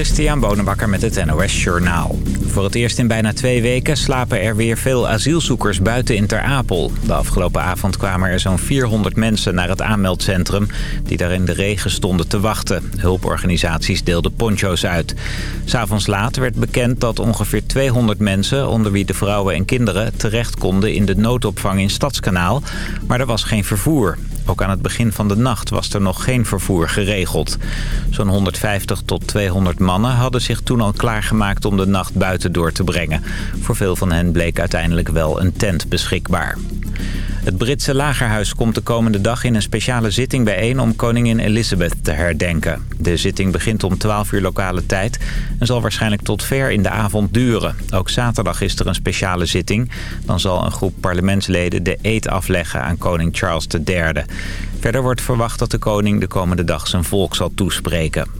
Christian Bonenbakker met het NOS Journaal. Voor het eerst in bijna twee weken slapen er weer veel asielzoekers buiten in Ter Apel. De afgelopen avond kwamen er zo'n 400 mensen naar het aanmeldcentrum... die daar in de regen stonden te wachten. Hulporganisaties deelden poncho's uit. S'avonds laat werd bekend dat ongeveer 200 mensen... onder wie de vrouwen en kinderen terecht konden in de noodopvang in Stadskanaal. Maar er was geen vervoer. Ook aan het begin van de nacht was er nog geen vervoer geregeld. Zo'n 150 tot 200 mannen hadden zich toen al klaargemaakt om de nacht buiten door te brengen. Voor veel van hen bleek uiteindelijk wel een tent beschikbaar. Het Britse lagerhuis komt de komende dag in een speciale zitting bijeen om koningin Elizabeth te herdenken. De zitting begint om 12 uur lokale tijd en zal waarschijnlijk tot ver in de avond duren. Ook zaterdag is er een speciale zitting. Dan zal een groep parlementsleden de eed afleggen aan koning Charles III. Verder wordt verwacht dat de koning de komende dag zijn volk zal toespreken.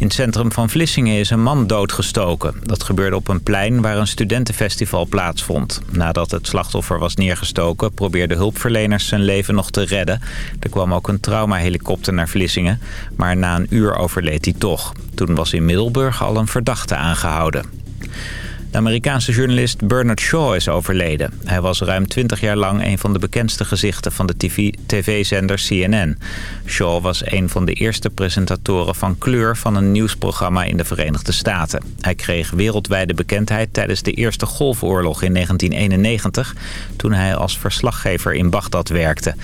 In het centrum van Vlissingen is een man doodgestoken. Dat gebeurde op een plein waar een studentenfestival plaatsvond. Nadat het slachtoffer was neergestoken probeerden hulpverleners zijn leven nog te redden. Er kwam ook een traumahelikopter naar Vlissingen, maar na een uur overleed hij toch. Toen was in Middelburg al een verdachte aangehouden. De Amerikaanse journalist Bernard Shaw is overleden. Hij was ruim 20 jaar lang een van de bekendste gezichten van de tv-zender CNN. Shaw was een van de eerste presentatoren van kleur van een nieuwsprogramma in de Verenigde Staten. Hij kreeg wereldwijde bekendheid tijdens de Eerste Golfoorlog in 1991... toen hij als verslaggever in Bagdad werkte.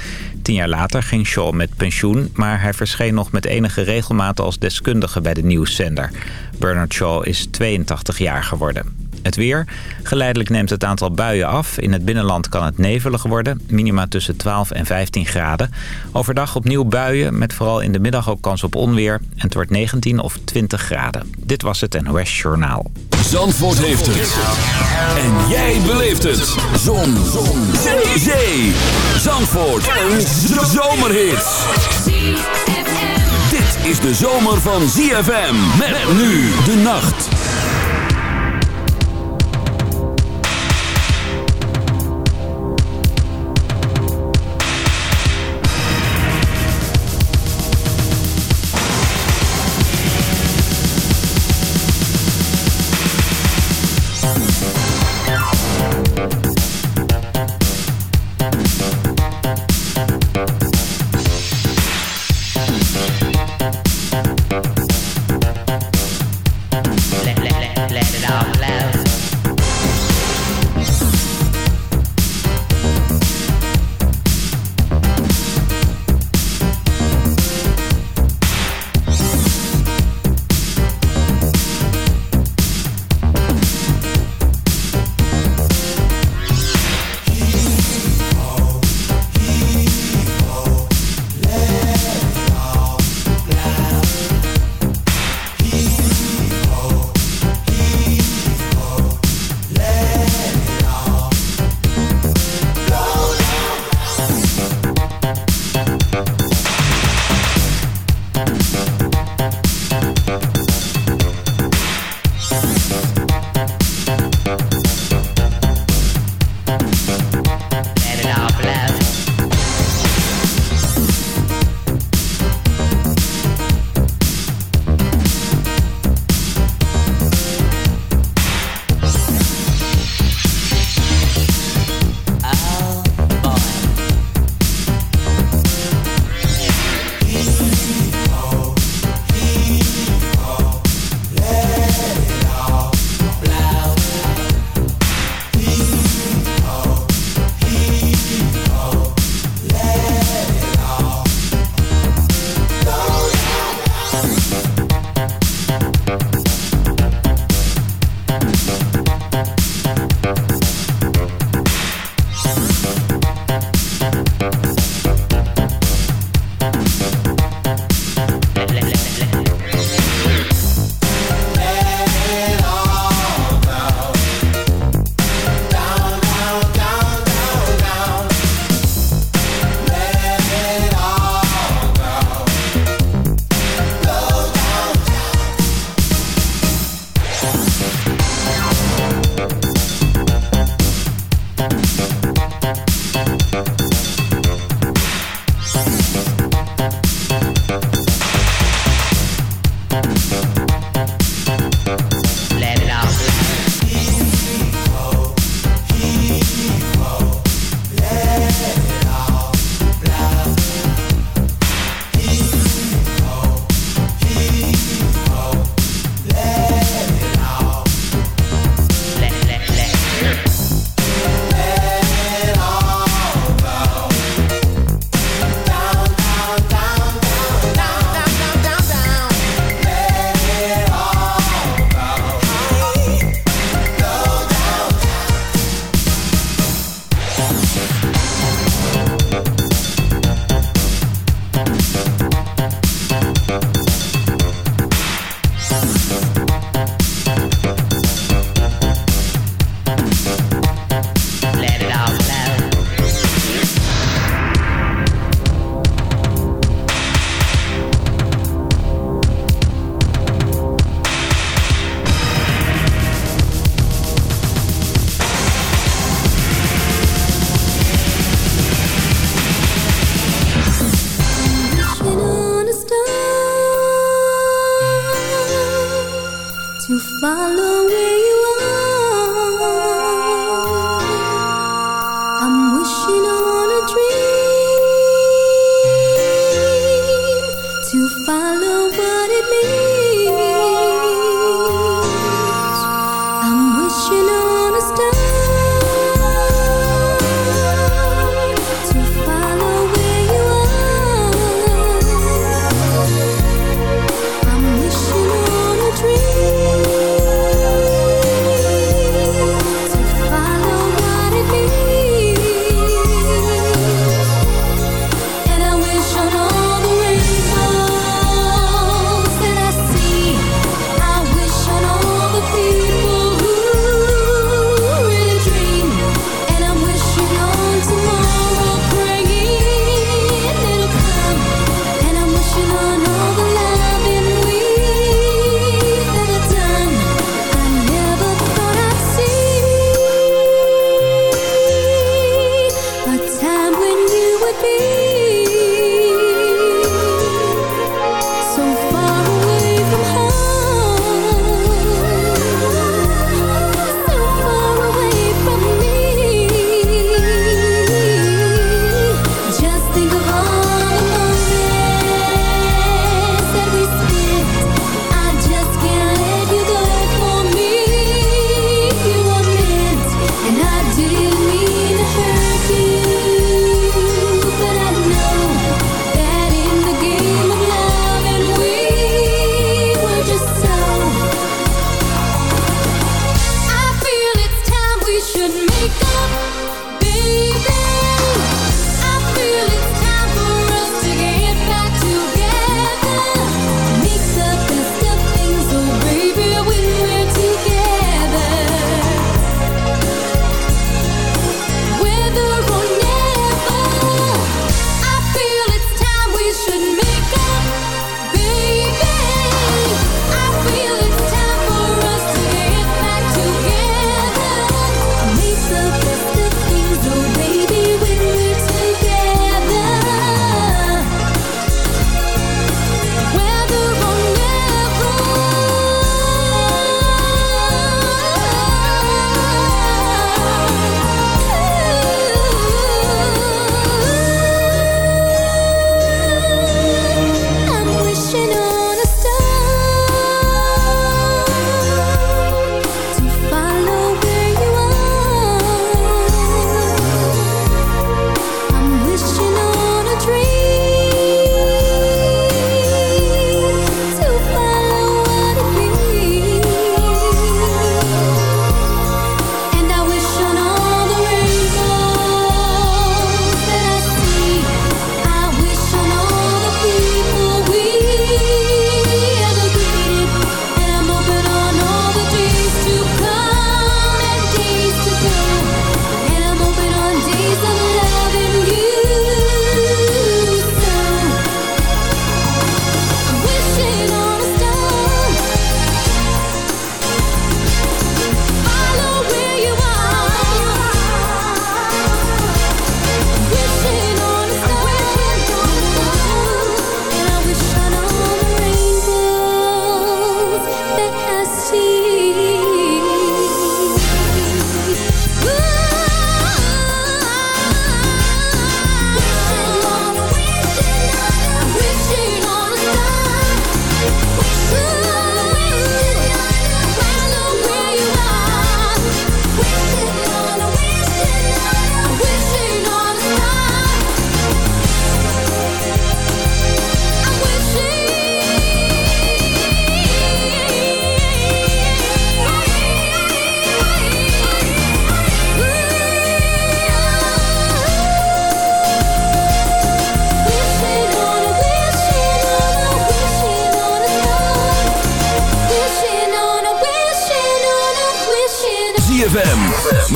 Tien jaar later ging Shaw met pensioen, maar hij verscheen nog met enige regelmaat als deskundige bij de nieuwszender. Bernard Shaw is 82 jaar geworden. Het weer. Geleidelijk neemt het aantal buien af. In het binnenland kan het nevelig worden. Minima tussen 12 en 15 graden. Overdag opnieuw buien met vooral in de middag ook kans op onweer. En het wordt 19 of 20 graden. Dit was het NOS Journaal. Zandvoort heeft het. En jij beleeft het. Zon. Zon. Zee. Zee. Zandvoort. Een zomerhit. Dit is de zomer van ZFM. Met nu de nacht.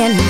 can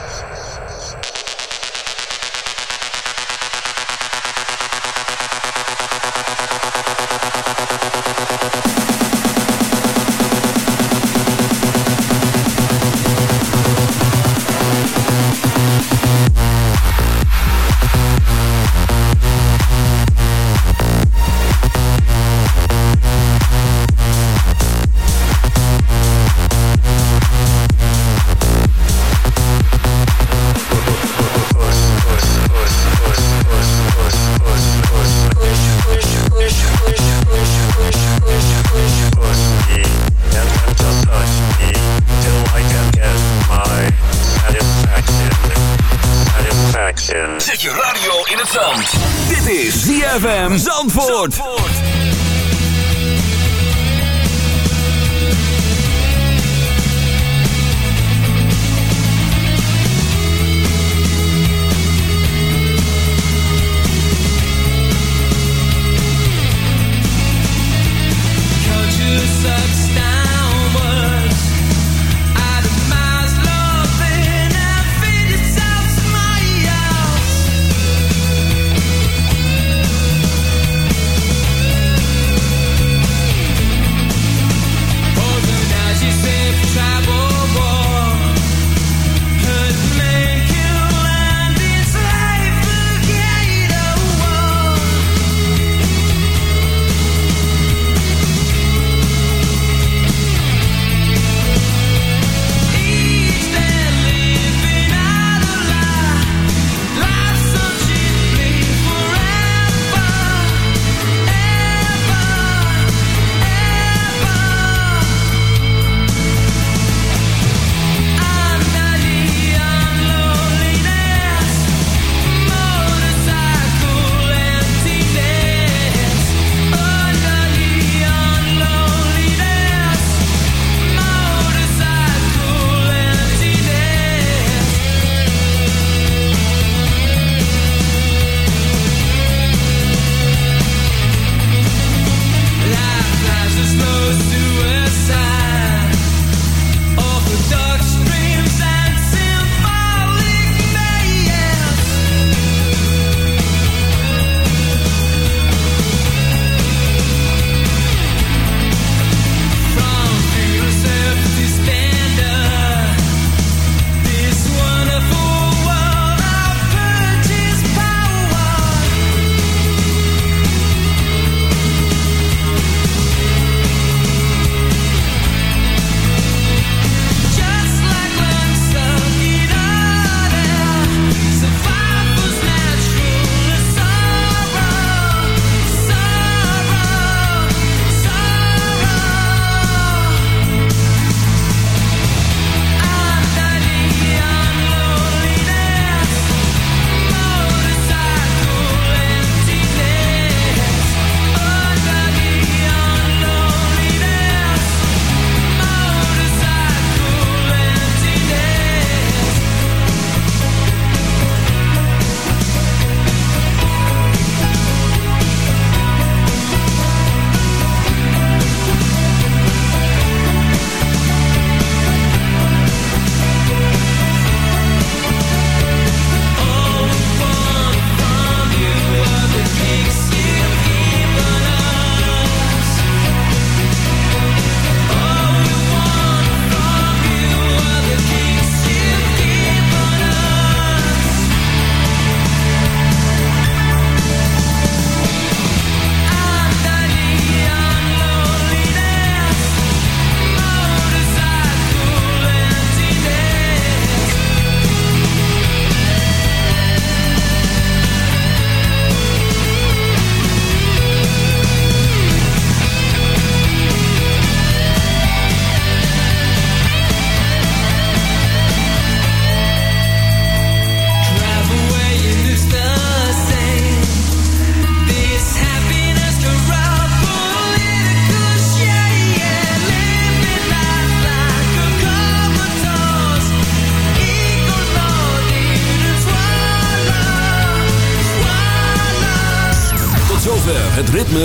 ZFM Zandvoort.